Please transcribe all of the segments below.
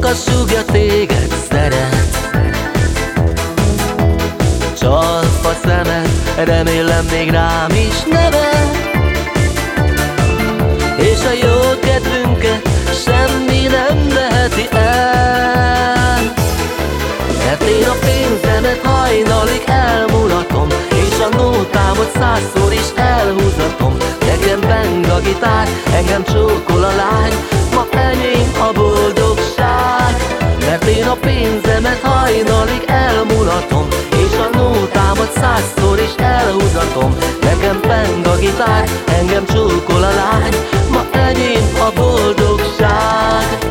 csak a súgja téged szeret Csalp a szemed, remélem még rám is nevet. És a jó kedvünket semmi nem veheti el. Mert én a pénzemet hajnalig elmulatom És a nótámat százszor is elhúzatom. Nekem beng a gitár, engem csókol a lány Ma enyém a boldogság Mert én a pénzemet hajnalig elmulatom És a nótámat százszor is elhúzatom. Nekem beng a gitár, engem csókol a lány Ma enyém a boldogság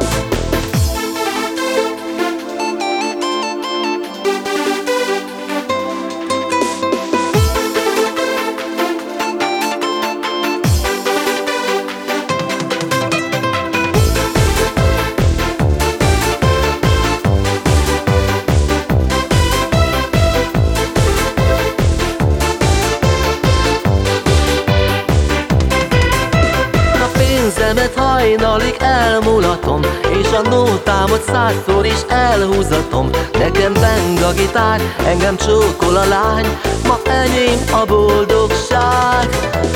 elmulatom És a nótámat százszor is elhúzatom. Nekem beng a gitár, engem csókol a lány Ma enyém a boldogság.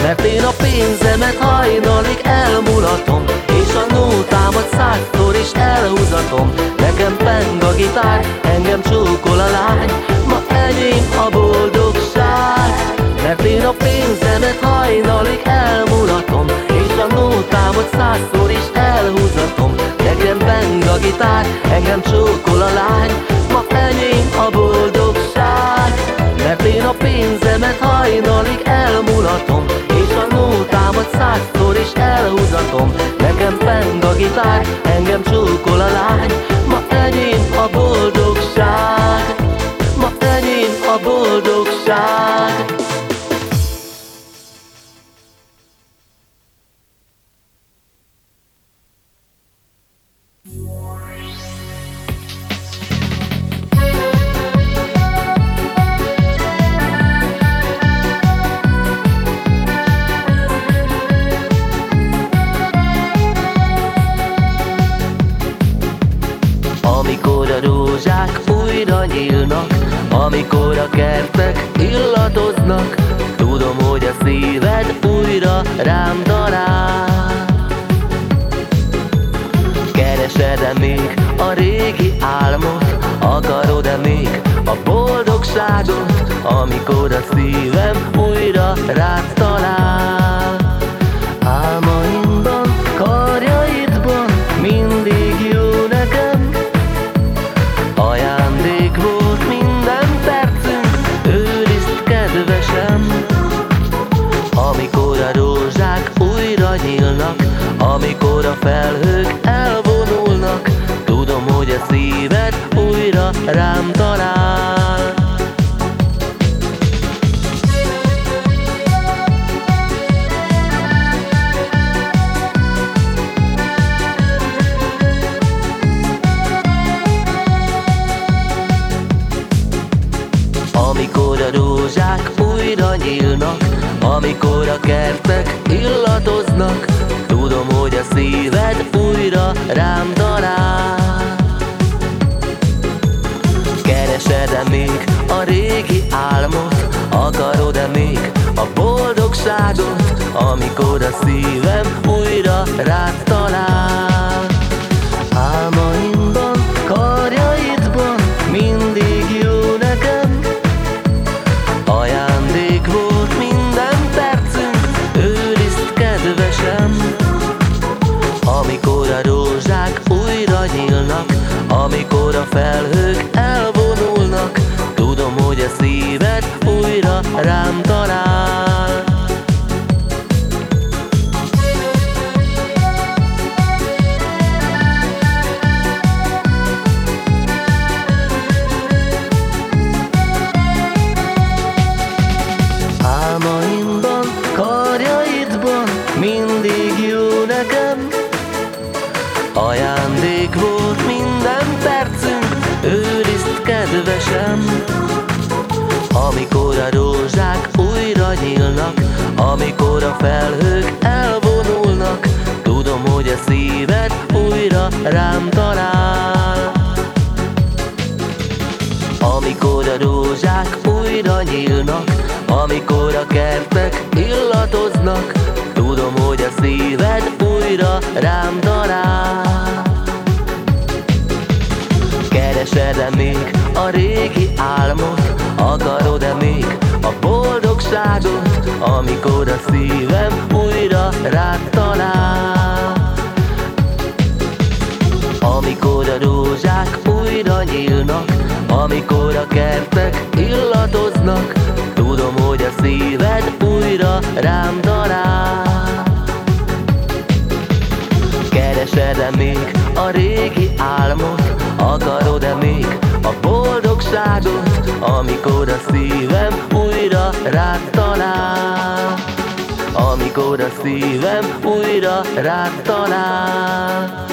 Mert én a pénzemet hajnalig elmulatom És a nótámat százszor is elhúzatom. Nekem beng a gitár, engem csókol a lány Ma enyém a boldogság. Mert én a pénzemet hajnalig elmulatom És a nótámat százszor gitár, engem csókol a lány Ma enyém a boldogság. Mert én a pénzemet hajnalig elmulatom És a nótámat százszor is elhúzatom. Nekem beng a gitár, engem csókol a lány Ma enyém a boldogság. Ma enyém a boldogság Amikor a kertek illatoznak Tudom, hogy a szíved újra rám talál Keresed-e még a régi álmot? Akarod-e még a boldogságot? Amikor a szívem újra rád talál nyílnak Amikor a felhők elvonulnak. Tudom, hogy a szíved újra rám talál újra nyílnak Amikor a kertek illatoznak Tudom, hogy a szíved újra rám talál Keresed-e még a régi álmot? Akarod-e még a boldogságot? Amikor a szívem újra rád talál Amikor a kertek illatoznak Tudom, hogy a szíved újra rám talál Keresed-e még a régi álmot? Akarod-e még a boldogságot? Amikor a szívem újra rád talál Amikor a szívem újra rád talál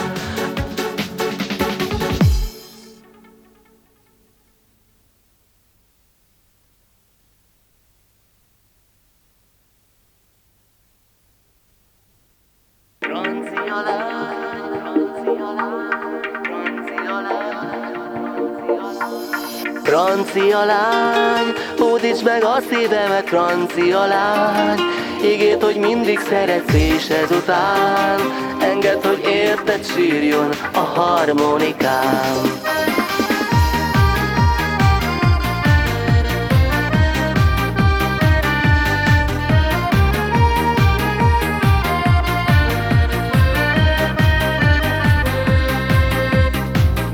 a szívemet, francia lány, ígért, hogy mindig szeretsz és ezután, engedd, hogy érted sírjon a harmonikám.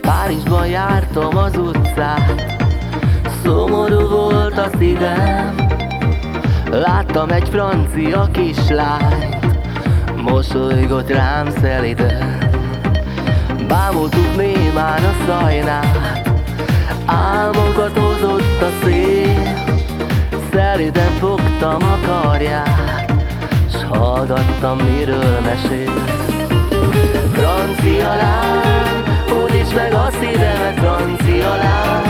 Párizsban jártam az utcát Szomorú volt a szívem. Láttam egy francia kislányt Mosolygott rám szeliden Bámultuk némán a szajnát Álmokat hozott a szél. Szeliden fogtam a karját S hallgattam miről mesél. Francia lány Hódíts meg a szívemet, francia lány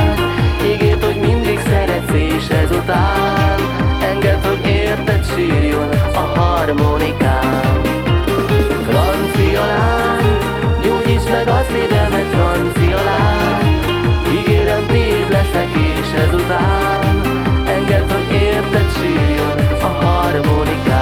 és ezután. Engedd, hogy érted sírjon a harmonikám. Francia lány Gyógyíts meg a szívemet, francia lány. Ígérem, tiéd leszek és ezután. Engedd, hogy érted sírjon a harmonikám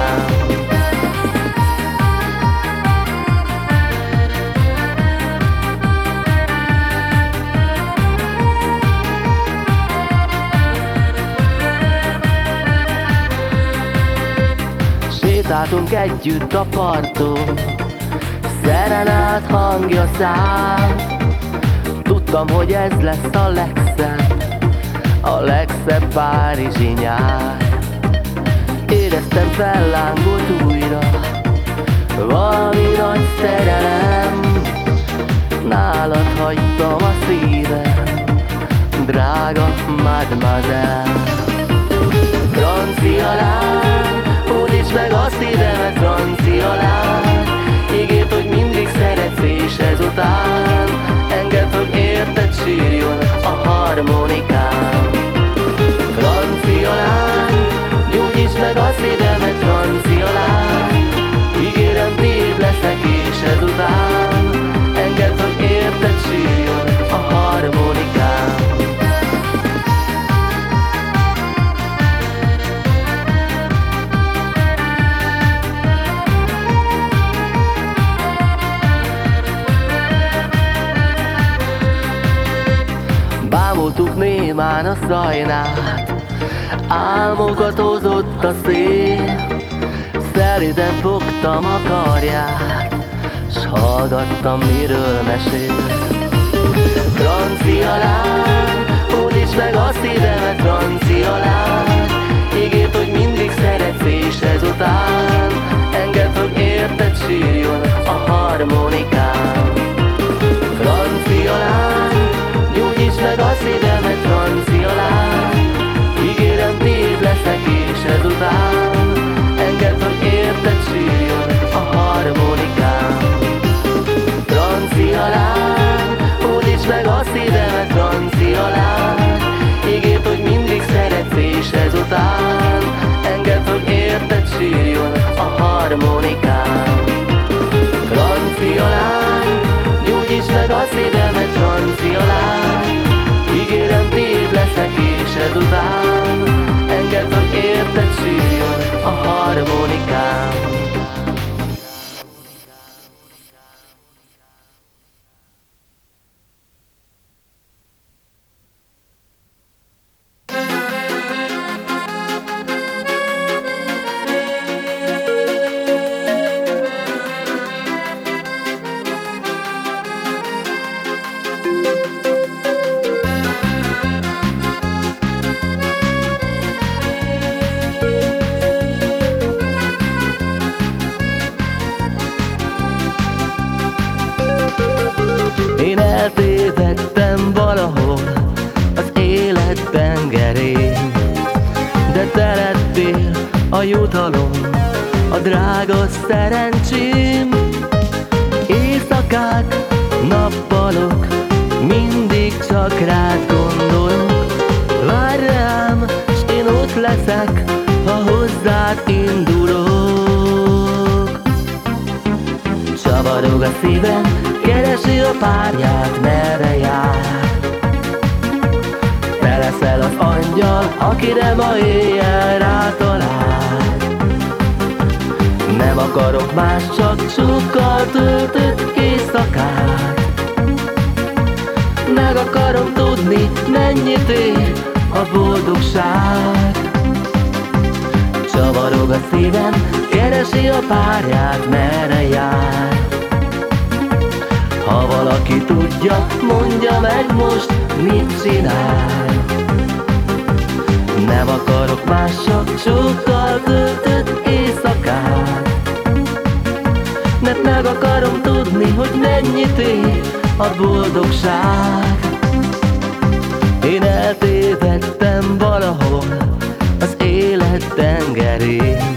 Sétáltunk együtt a parton. Szerenát hangja száll Tudtam, hogy ez lesz a legszebb A legszebb párizsi nyár. Éreztem fellángolt újra Valami nagy szerelem. Nálad hagytam a szívem Drága mademoiselle. Francia lány meg a szívemet, francia lány Ígért, hogy a szajnát Álmokat hozott a szél Szeliden fogtam a karját S hallgattam miről mesél. Francia lány, hódíts meg a szívemet Francia lány. Ígért, hogy mindig szeretsz és ezután Engedd, hogy érted sírjon a harmonikán meg a szívemet Francia lány Ígérem, tiéd leszek és ezután Engedd, hogy érted sírjon a harmonikán Francia lány, hódíts meg a szívemet Francia lány Ígért, hogy mindig szeretsz és ezután Engedd, hogy érted sírjon a harmonikán Francia lány, gyógyíts meg a szívemet Francia lány Ígérem, tiéd és ezután Engedd, hogy érted sírjon a harmonikán akarok más, csak csókkal töltött éjszakát. Mert meg akarom tudni, hogy mennyit ér a boldogság. Én eltévedtem valahol az élet tengerén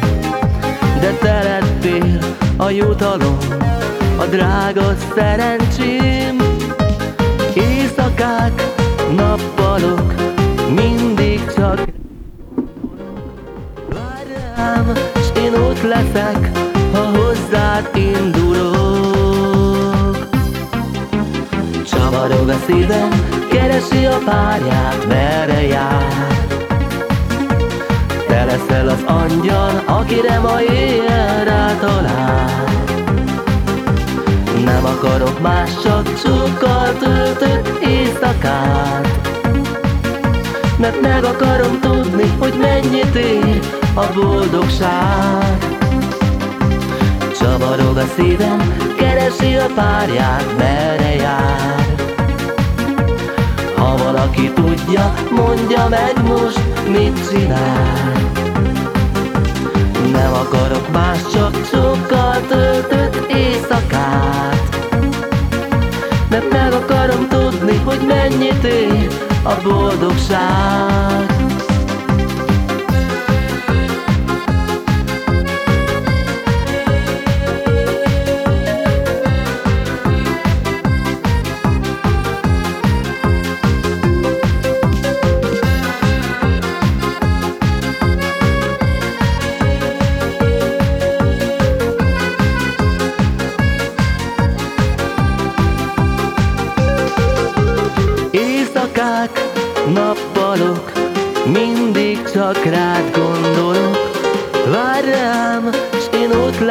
De te lettél a jutalom, a drága szerencsém. Éjszakák, nappalok, leszek, ha hozzád indulok. Csavarog a szívem, keresi a párját, merre jár. Te leszel az angyal, akire ma éjjel rátalál. Nem akarok más, csak csókkal töltött éjszakát. Mert meg akarom tudni, hogy mennyit ér a boldogság Csavarog a szívem, keresi a párját, merre jár. Ha valaki tudja, mondja meg most, mit csinál. Nem akarok más, csak sokkal töltött éjszakát. Mert meg akarom tudni, hogy mennyit ér a boldogság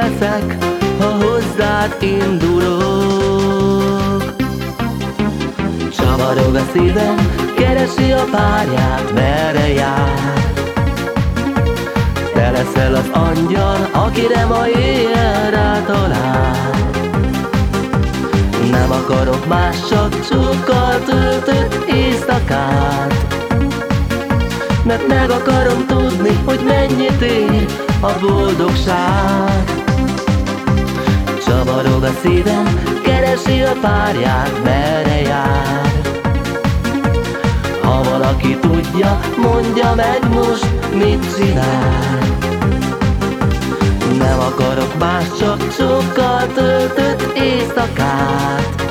leszek, ha hozzád indulok Csavarog a szívem, keresi a párját, merre jár. Te leszel az angyal, akire ma éjjel talál. Nem akarok más, csak csókkal töltött éjszakát Mert meg akarom tudni, hogy mennyit ér a boldogság Csavarog a szívem, keresi a párját, merre jár. Ha valaki tudja, mondja meg most, mit csinál. Nem akarok más, csak sokkal töltött éjszakát.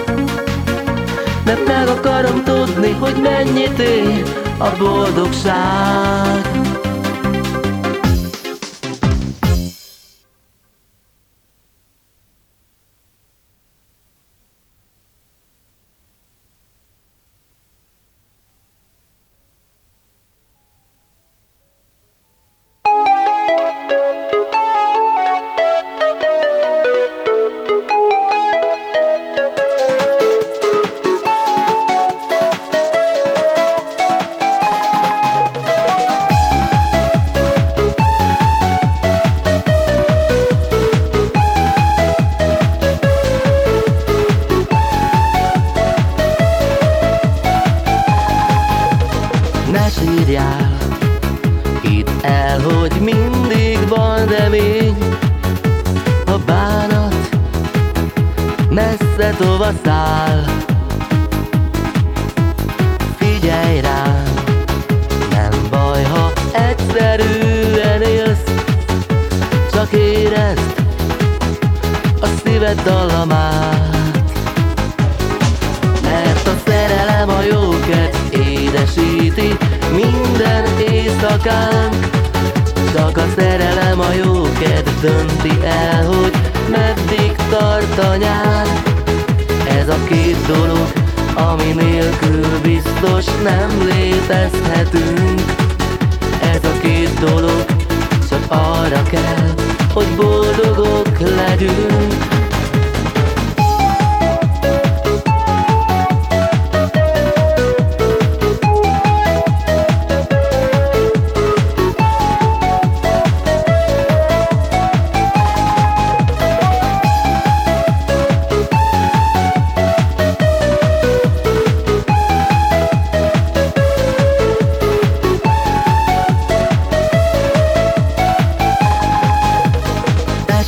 Mert meg akarom tudni, hogy mennyit ér a boldogság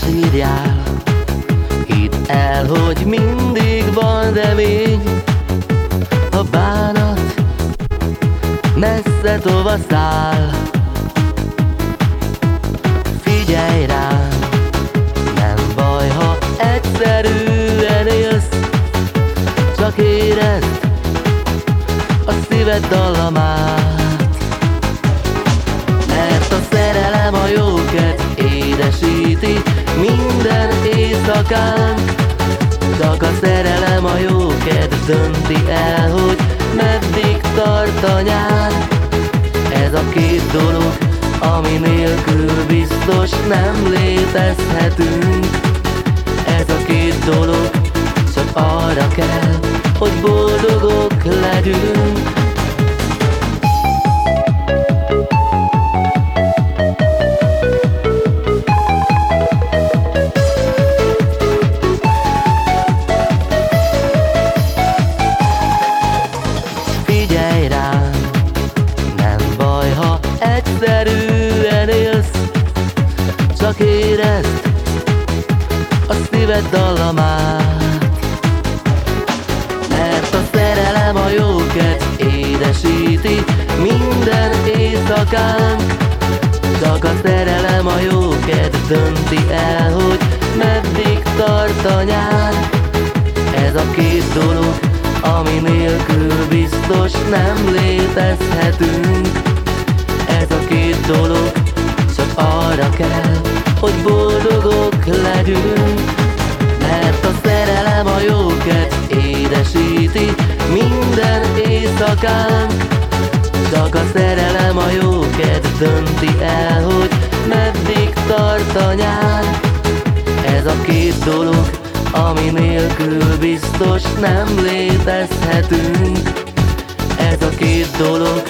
ne sírjál Hidd el, hogy mindig van remény. A bánat messze tova száll. Figyelj rám, nem baj, ha egyszerűen élsz. Csak érezd a szíved dallamát éjszakánk Csak a szerelem a jóket dönti el, hogy meddig tart a nyár. Ez a két dolog, ami nélkül biztos nem létezhetünk. Ez a két dolog csak arra kell, hogy boldogok legyünk nem létezhetünk Ez a két dolog csak arra kell, hogy boldogok legyünk. Mert a szerelem a jóket édesíti minden éjszakánk Csak a szerelem a jóket dönti el, hogy meddig tart a nyár. Ez a két dolog, ami nélkül biztos nem létezhetünk ez a két dolog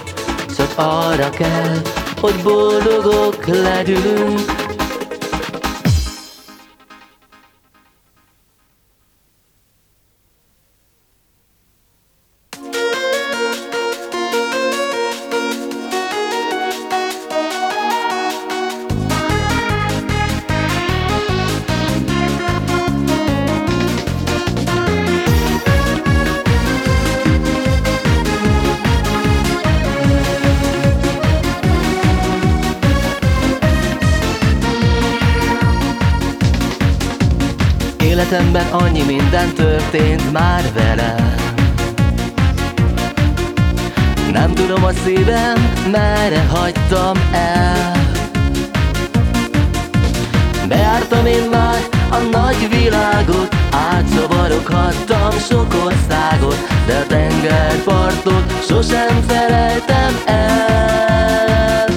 Csak arra kell, hogy boldogok legyünk Életemben annyi minden történt már velem Nem tudom a szívem, merre hagytam el. Beártam én már a nagy világot Átszavarogattam sok országot De a tengerpartot sosem felejtem el.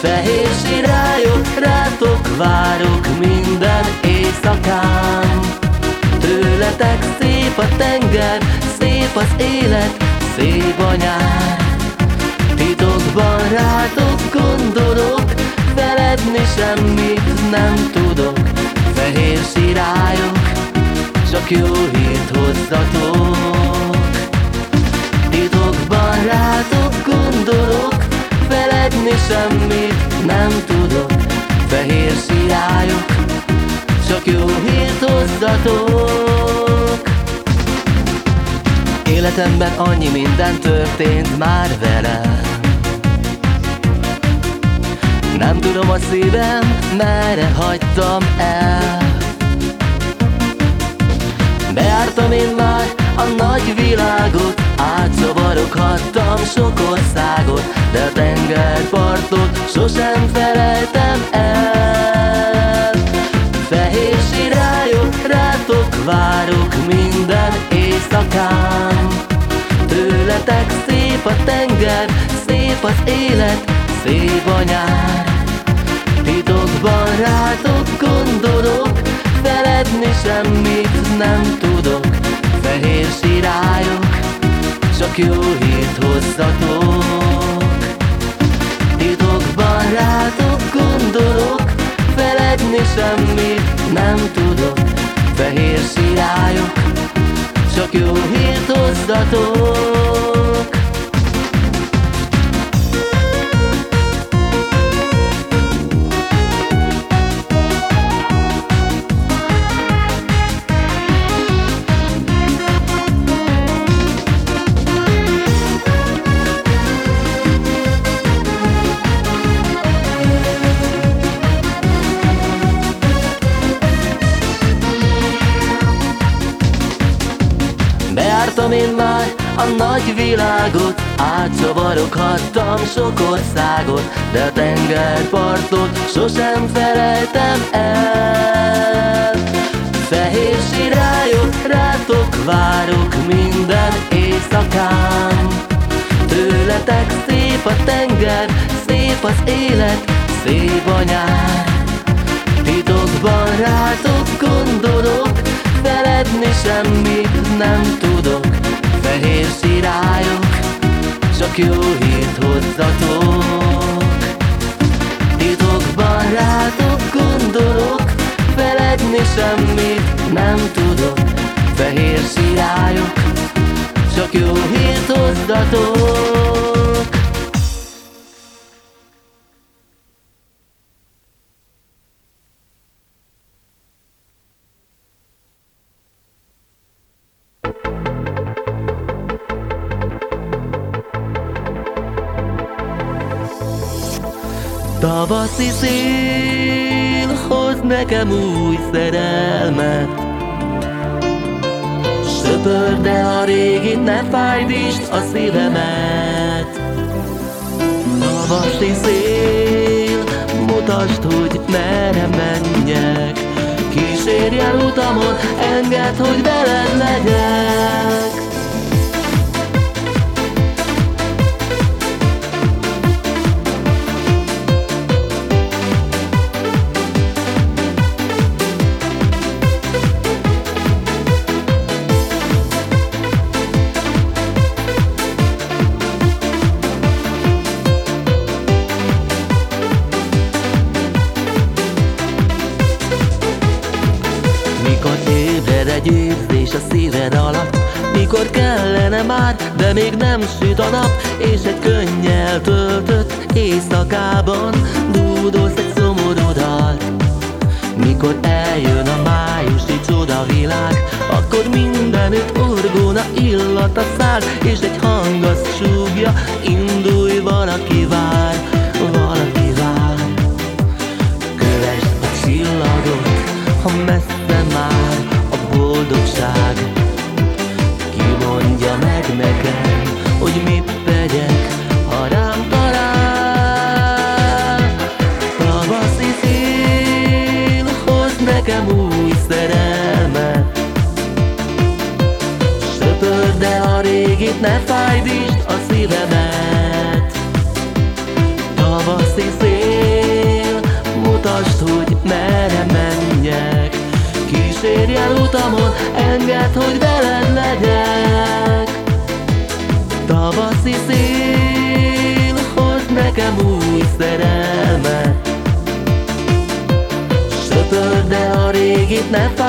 Fehér sirályok, rátok várok minden éjszakán Tőletek szép a tenger, szép az élet, szép a nyár. Titokban rátok gondolok, feledni semmit nem tudok. Fehér sirályok, csak jó hírt hozzatok. Titokban rátok gondolok, feledni semmit nem tudok. Fehér sirályok, csak jó hírt hozzatok Életemben annyi minden történt már velem. Nem tudom a szívem, merre hagytam el. Beártam én már a nagy világot Átszavarogattam sok országot De a tengerpartot sosem felejtem el várok minden éjszakán. Tőletek szép a tenger, szép az élet, szép a nyár. Titokban rátok gondolok, feledni semmit nem tudok. Fehér sirályok, csak jó hírt hozzatok. Titokban rátok gondolok, feledni semmit nem tudok Fehér sirályok, csak jó hírt hozzatok Átszavarogattam sok országot De a tengerpartot sosem felejtem el. Fehér sirályok, rátok várok minden éjszakán. Tőletek szép a tenger, szép az élet, szép a nyár. Titokban rátok gondolok, feledni semmit nem tudok. Fehér sirályok, csak jó hírt hozzatok. Titokban rátok gondolok Feledni semmit nem tudok. Fehér sirályok, csak jó hírt hozzatok Tavaszi szél hoz nekem új szerelmet. Söpörde a régi, ne fájdítsd a szívemet. Tavaszi szél, mutasd, hogy merre menjek. Kísérj el utamon, engedd, hogy veled legyek még nem süt a nap És egy könnyel töltött éjszakában Dúdolsz egy szomorú dalt. Mikor eljön a májusi világ Akkor mindenütt orgóna illata száll És egy hang azt súgja, indulj, valaki vár Valaki vár. Kövesd a csillagot, ha messze már a boldogság ne fájdítsd a szívemet Tavaszi szél, mutasd, hogy merre menjek. Kísérj el utamon, engedd, hogy veled legyek. Tavaszi szél, hozd nekem új szerelmet. Söpörd de a régit, ne fájdítsd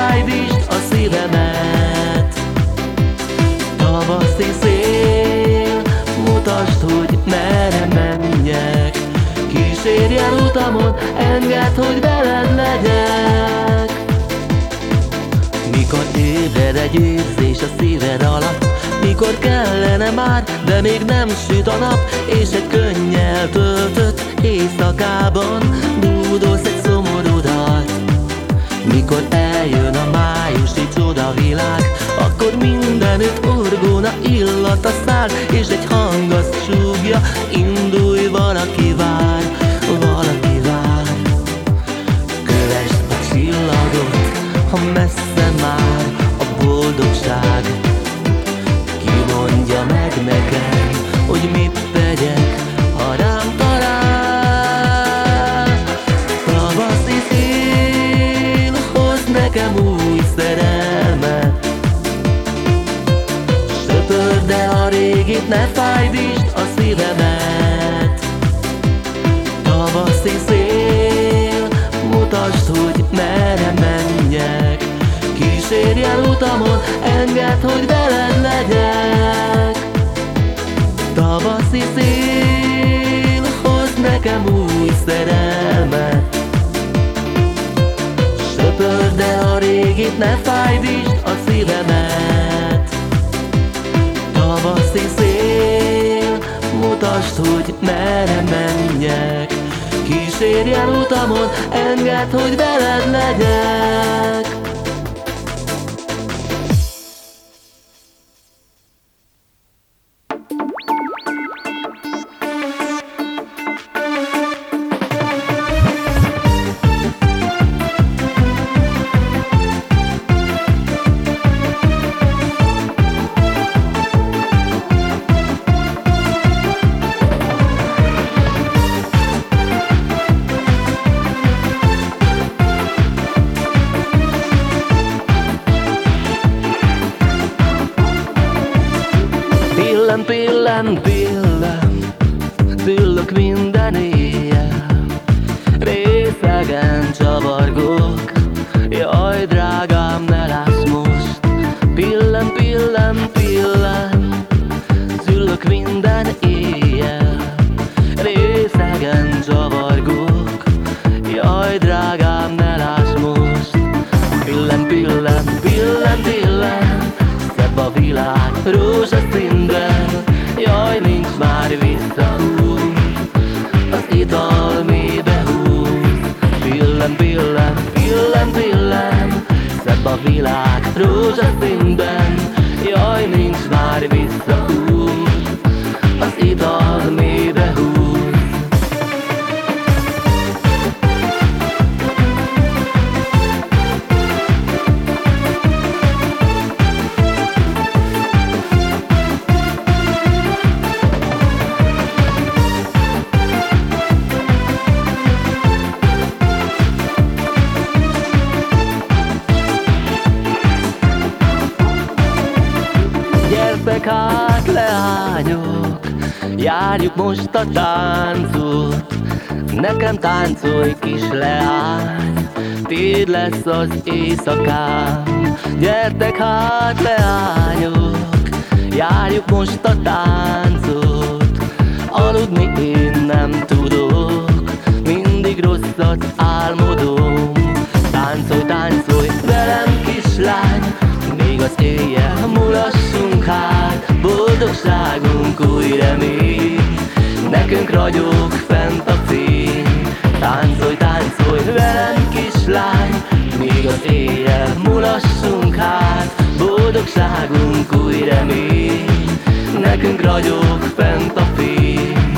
Utamon, engedd, hogy veled legyek. Mikor ébred egy érzés a szíved alatt Mikor kellene már, de még nem süt a nap És egy könnyel töltött éjszakában Dúdolsz egy szomorú dalt Mikor eljön a májusi világ Akkor mindenütt orgóna illata száll És egy hang azt súgja, indulj, valaki vár csillagot, ha engedd, hogy veled legyek. Tavaszi szél, hozd nekem új szerelmet. Söpörd de a régit, ne fájdítsd a szívemet. Tavaszi szél, mutasd, hogy merre menjek. Kísérj el utamon, engedd, hogy veled legyek most a táncot Nekem táncolj kis leány, Téd lesz az éjszakám. Gyertek hát leányok Járjuk most a táncot. Aludni én nem tudok Mindig rosszat álmodom. Táncolj, táncolj velem kislány Még az éjjel mulassunk hát. Boldogságunk új remény Nekünk ragyog fent a fény. Táncolj, táncolj velem kislány. Még az éjjel mulassunk hát. Boldogságunk új remény. Nekünk ragyog fent a fény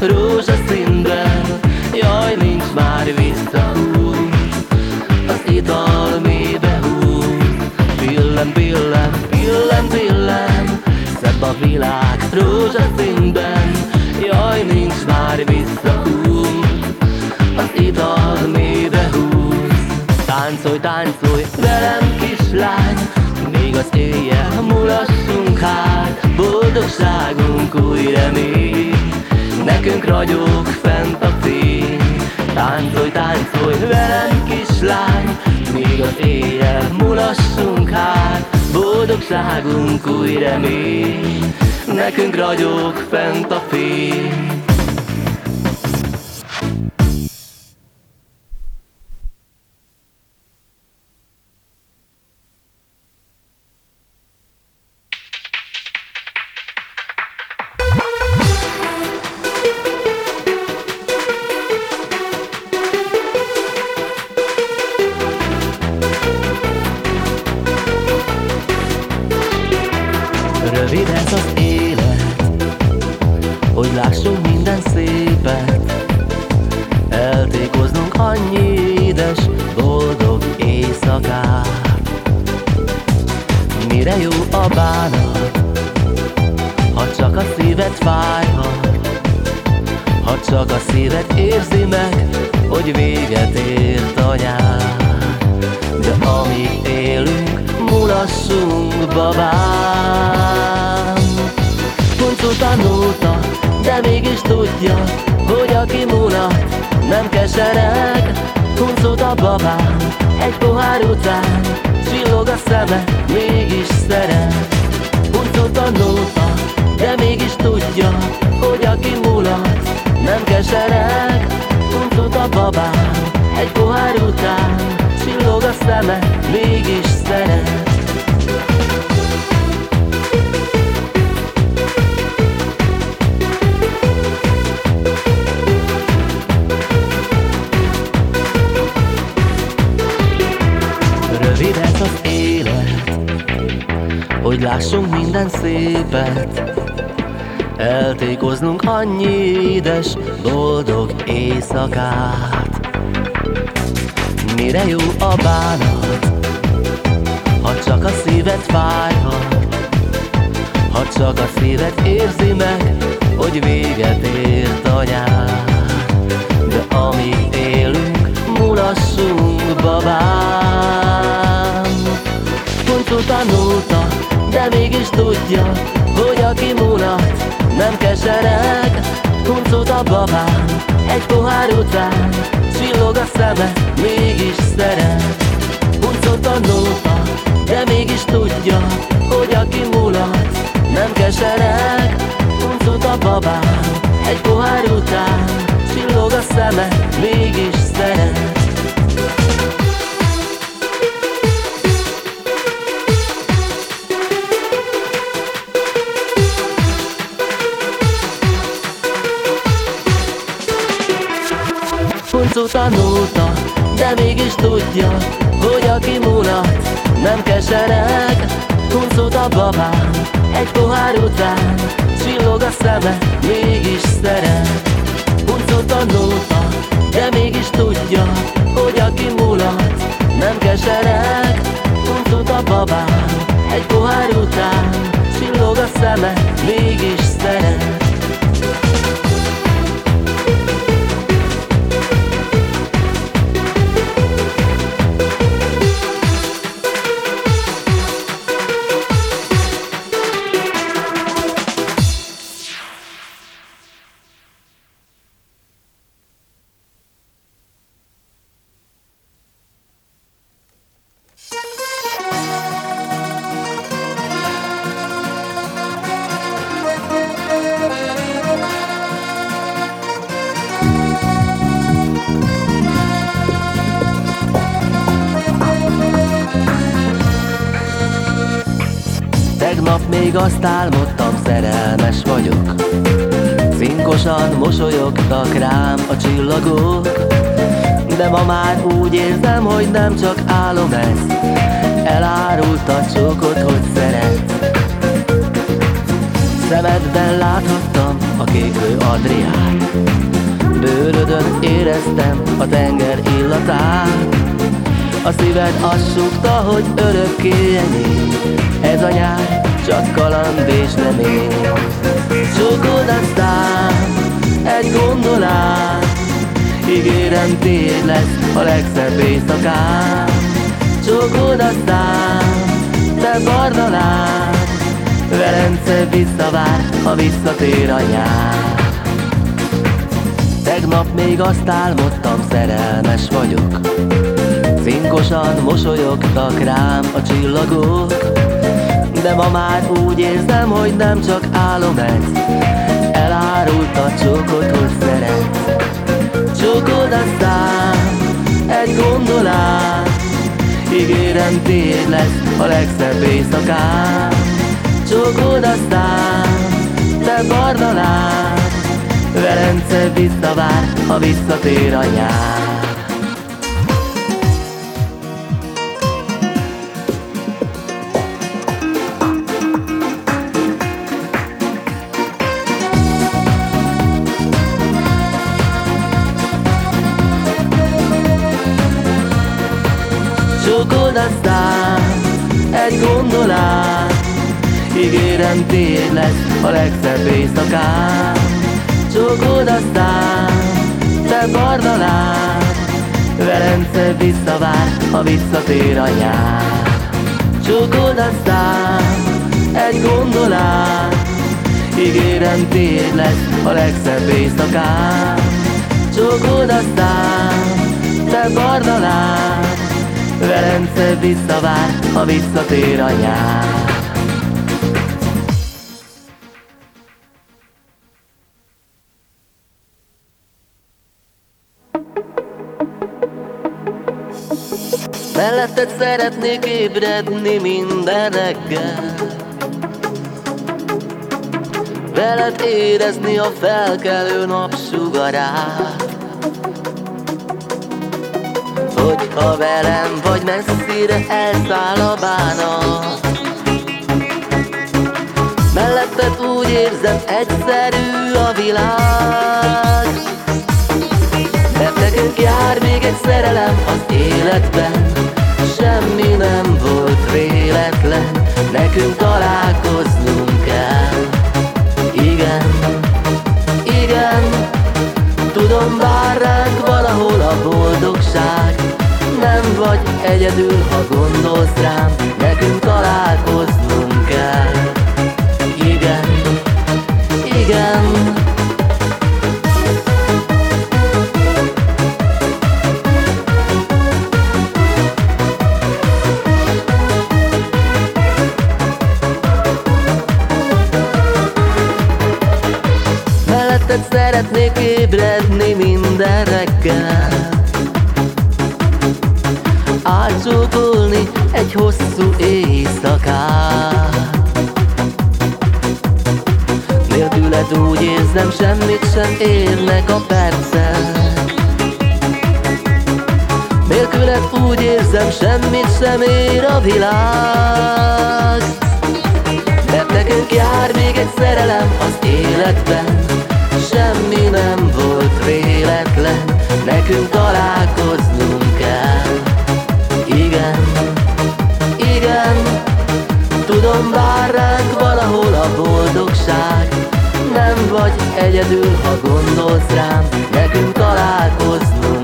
rózsaszínben Jaj, nincs már visszaút Az ital mélybe húz. Billen, billen, billen, billen Szebb a világ rózsaszínben. Jaj, nincs már visszaút Az ital mélybe húz. Táncolj, táncolj velem kislány. Még az éjjel mulassunk hát. Boldogságunk új remény Nekünk ragyog fent a fény Táncolj, táncolj velem kislány Még az éjjel mulassunk hát. Boldogságunk új remény Nekünk ragyog fent a fény egy pohár után. Csillog a szeme, mégis szeret. Huncut tanulta, de mégis tudja Hogy aki mulat, nem kesereg. Huncut a babám, egy pohár után. Csillog a szeme, mégis szeret lássunk minden szépet. Eltékoznunk annyi édes, boldog éjszakát. Mire jó a bánat Ha csak a szíved fájhat Ha csak a szíved érzi meg Hogy véget ért a nyár. De amíg élünk, mulassunk, babám. Kuncú tanulta, de mégis tudja Hogy aki mulat, nem kesereg. Kuncut a babám, egy pohár után Csillog a szeme, mégis szeret. Kuncut tanulta, de mégis tudja Hogy aki mulat, nem kesereg. Kuncut a babám, egy pohár után Csillog a szeme, mégis szeret Funcu tanulta, de mégis tudja Hogy aki mulat, nem kesereg. Huncut a babám, egy pohár után Csillog a szeme, mégis szeret. Huncu tanulta, de mégis tudja Hogy aki mulat, nem kesereg. Huncut a babám, egy pohár után Csillog a szeme, mégis szeret. A csillagok. De ma már úgy érzem, hogy nem csak álom ez Elárult a csókot, hogy szeret. Szemedben láthattam a kéklő Adriát Bőrödön éreztem a tenger illatát. A szíved azt súgta, hogy örökké ennyi. Ez a nyár csak kaland és nem én. Csókod aztán egy gondolát Ígérem tiéd lesz a legszebb éjszakán Csókod aztán te barna láb Velence visszavár, ha visszatér a nyár. Tegnap még azt álmodtam, szerelmes vagyok. Cinkosan mosolyogtak rám a csillagok De ma már úgy érzem, hogy nem csak álom ez Elárult a csókot, hogy szeretsz Aztán. Egy gondolát Ígérem tiéd lesz a legszebb éjszakán. Csókod aztán, te barna láb Velence visszavár, ha visszatér a Ígérem tiéd lesz a legszebb éjszakán. Csókod aztán, te barna láb Velence visszavár, ha visszatér a nyár. Csókod aztán, egy gondolát Ígérem tiéd lesz a legszebb éjszakán. Csókod aztán, te barna láb Velence visszavár, ha visszatér a Melletted szeretnék ébredni minden reggel Veled érezni a felkelő napsugarát. Hogyha velem vagy messzire elszáll a bánat. Melletted úgy érzem egyszerű a világ. Mert nekünk jár még egy szerelem az életben Semmi nem volt véletlen Nekünk találkoznunk kell. Igen, igen Tudom, vár ránk valahol a boldogság. Nem vagy egyedül, ha gondolsz rám Nekünk találkoznunk kell szeretnék ébredni minden reggel. Átcsókolni egy hosszú éjszakát. Nélküled úgy érzem, semmit sem érnek a percek Nélküled úgy érzem, semmit sem ér a világ. Mert nekünk jár még egy szerelem az életben semmi nem volt véletlen Nekünk találkoznunk kell. Igen, igen Tudom vár ránk valahol a boldogság Nem vagy egyedül, ha gondolsz rám Nekünk találkoznunk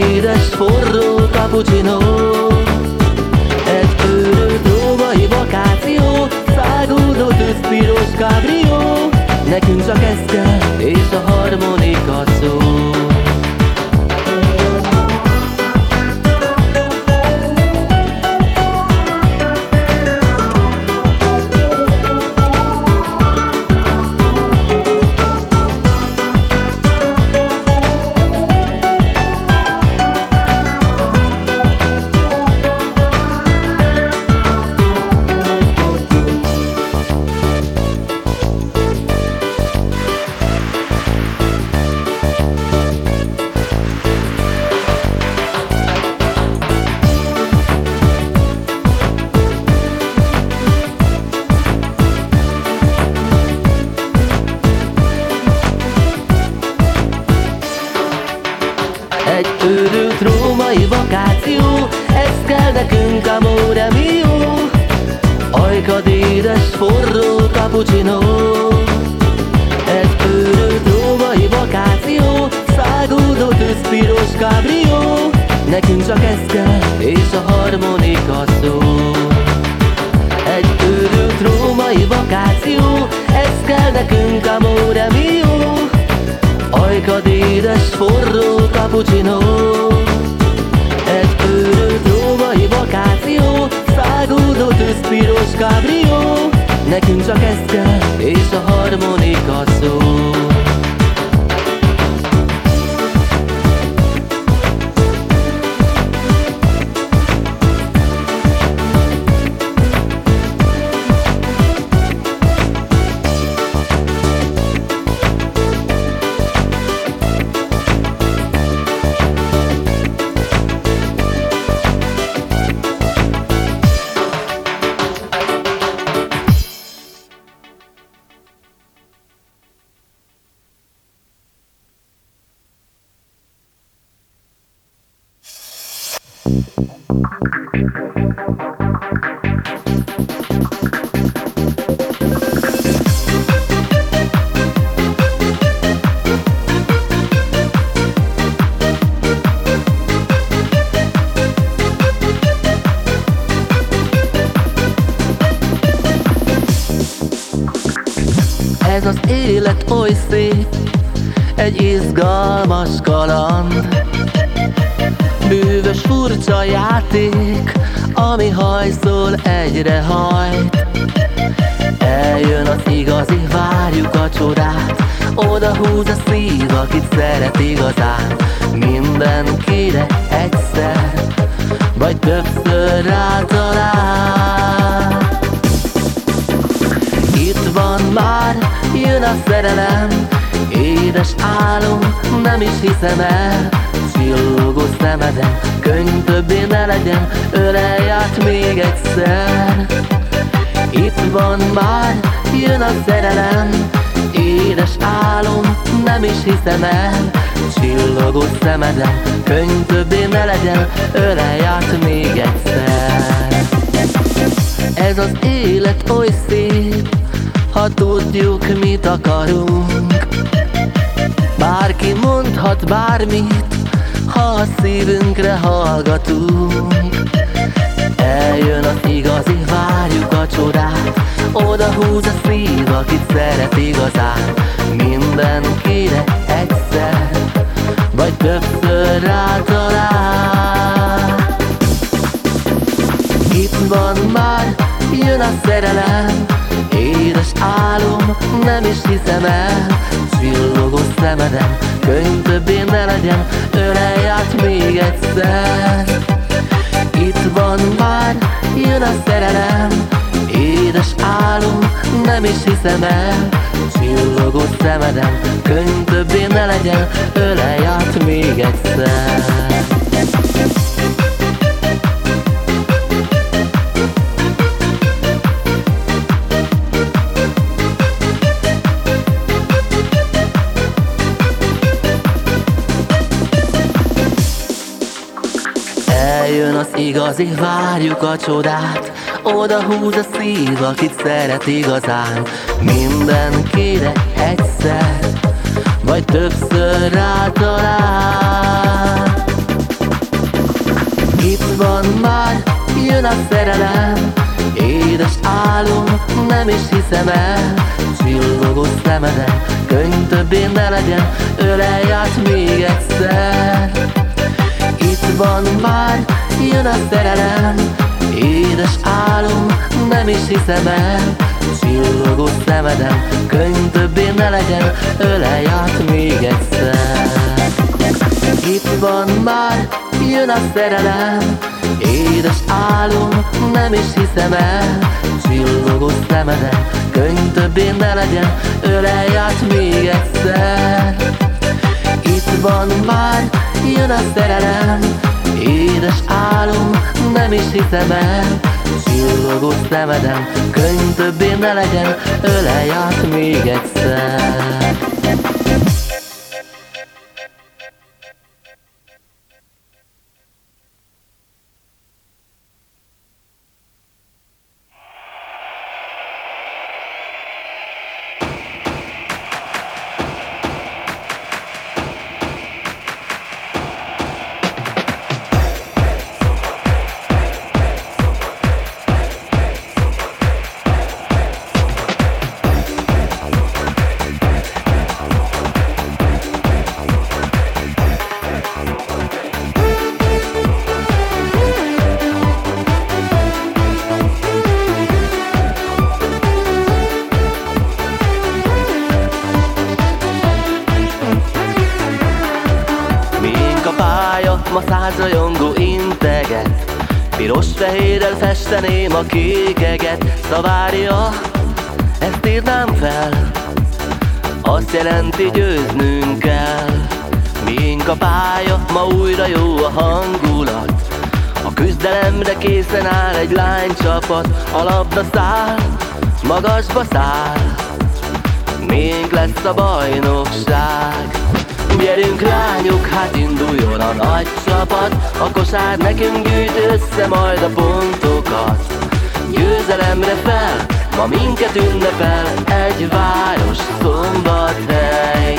édes forró cappuccino. Egy őrült római vakáció, száguldó tűzpiros kábrió. Nekünk csak ez kell, és a harmonika szól piros kábrió, nekünk csak ezt kell. Egy izgalmas kaland. Bűvös furcsa játék, ami hajszol egyre hajt. Eljön az igazi, várjuk a csodát. Oda húz a szív, akit szeret igazán. Mindenkire egyszer, vagy többször rátalál. Itt van már, jön a szerelem Édes álom, nem is hiszem el. Csillogó szemeden, könyv többé ne legyen Ölelj át még egyszer. Itt van már, jön a szerelem. Édes álom, nem is hiszem el. Csillogó szemeden, könyv többé ne legyen Ölelj át még egyszer. Ez az élet oly szép Ha tudjuk, mit akarunk. Bárki mondhat bármit, ha a szívünkre hallgatunk. Eljön az igazi, várjuk a csodát. Oda húz a szív, akit szeret igazán. Mindenkire egyszer, vagy többször rátalál. Itt van már, jön a szerelem Édes álom, nem is hiszem el. Csillogó szemeden, könyv többé ne legyen Ölelj át még egyszer. Itt van már, jön a szerelem. Édes álom, nem is hiszem el. Csillogó szemeden, könyv többé ne legyen Ölelj át még egyszer igazi, várjuk a csodát. Oda húz a szív, akit szeret igazán. Mindenkire egyszer Vagy többször rátalál Itt van már, jön a szerelem. Édes álom, nem is hiszem el. Csillogó szemeden, könyv többé ne legyen. Ölelj át még egyszer Van már, jön a szerelem. Édes álom, nem is hiszem el. Csillogó szemeden, könyv többé ne legyen. Ölelj át még egyszer. Itt van már, jön a szerelem. Édes álom, nem is hiszem el. Csillogó szemeden, könyv többé ne legyen. Ölelj át még egyszer. Itt van már, jön a szerelem. Édes álom, nem is hiszem el. Csillogó szemeden, könyv többé ne legyen Ölelj át még egyszer Piros-fehérrel festeném a kékeget Szavárja, ezt írnám fel. Azt jelenti győznünk kell. Miénk a pálya, ma újra jó a hangulat. A küzdelemre készen áll egy lánycsapat. A labda száll, magasba száll. Miénk lesz a bajnokság Gyerünk lányok, hát induljon a nagy csapat. A kosár nekünk gyűjt össze majd a pontokat. Győzelemre fel, ma minket ünnepel Egy város szombathely.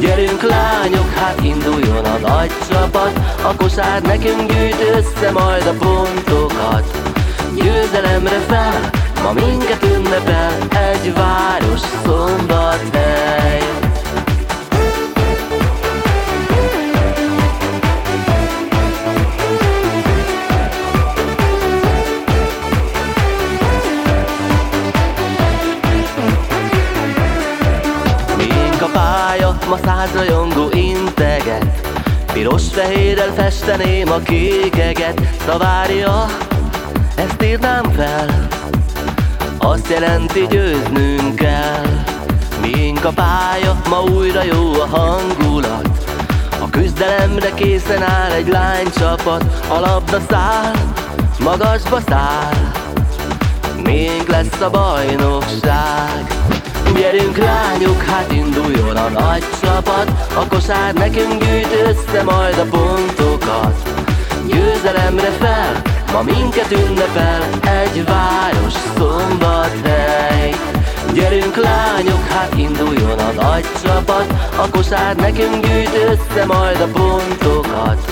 Gyerünk lányok, hát induljon a nagy csapat. A kosár nekünk gyűjt össze majd a pontokat. Győzelemre fel, ma minket ünnepel Egy város szombathely ma száz rajongó integet Piros-fehérrel festeném a kékeget. Szavárja, ezt írnám fel. Azt jelenti győznünk kell. Mink a pálya, ma újra jó a hangulat. A küzdelemre készen áll egy lánycsapat. A labda száll, magasba száll. Mink lesz a bajnokság Gyerünk lányok, hát induljon a nagy csapat. A kosár nekünk gyűjt össze majd a pontokat. Győzelemre fel, ma minket ünnepel Egy város szombathely. Gyerünk lányok, hát induljon a nagy csapat. A kosár nekünk gyűjt össze majd a pontokat.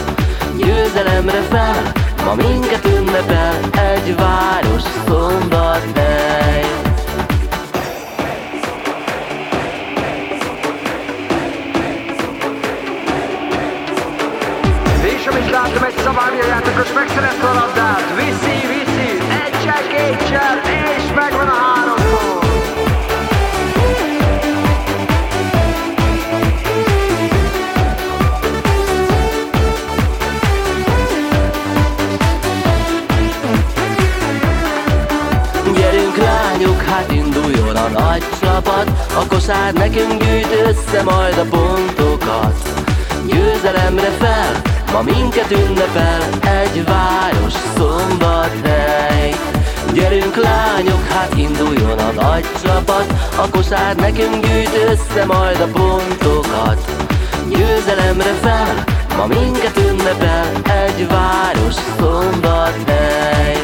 Győzelemre fel, ma minket ünnepel Egy város szombathely egy szabályja játékos megszerezte a labdát. Viszi, viszi, egysel, kétsel, és megvan a három hát a csapat. A kosár nekünk gyűjt össze majd a pontokat. Győzelemre fel, Ma minket ünnepel egy város szombathely. Gyerünk lányok, hát induljon a nagy csapat. A kosár nekünk gyűjt össze majd a pontokat. Győzelemre fel, ma minket ünnepel egy város szombathely.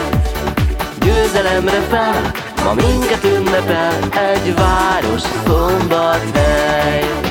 Győzelemre fel, ma minket ünnepel egy város szombathely